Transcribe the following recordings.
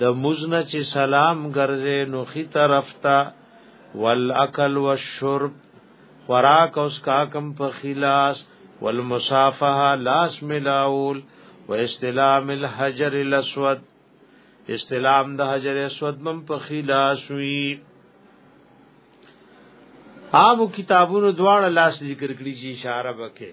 د مزنه چې سلام ګرځې نو خي طرف ته والاکل والشرب خوراک او سکاکم په خلاص والمصافحه لاس ملاول واستلام الحجر الاسود استلام د حجر اسود مم په خلاص وی آب کتابونو دواړه لاس ذکر کړی چې اشاره وکړي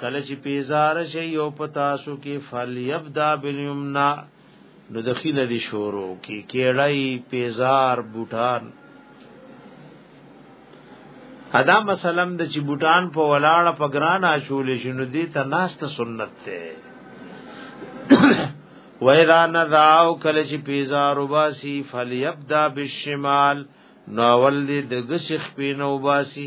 کله چې پیزار شي یو پتا سو کې فل یبدا بالیمنا نو دخیله دي شورو کې کېړای پیزار بوټان ادا مسلم د چې بوټان په ولاړه په ګران اچول شنو دي ته ناست سنت ته وَإِذَا نَذَاو کله چې پیزار وباسي فَلْيَبْدَأْ بِالشِّمَالِ نو ول دې د غسخ پینو وباسي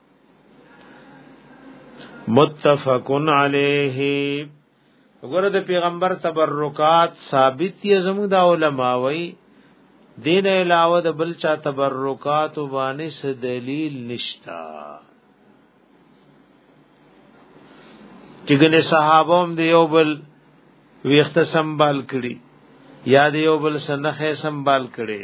متفقن علیه وګوره د پیغمبر تبرکات ثابت یې زموږ د علما وای دین علاوه د بل چا تبرکات باندې څه دلیل نشتا چګنه صحابه هم دی یو بل ویخت سنبال کړي یا دی یو بل سنخه سنبال کړي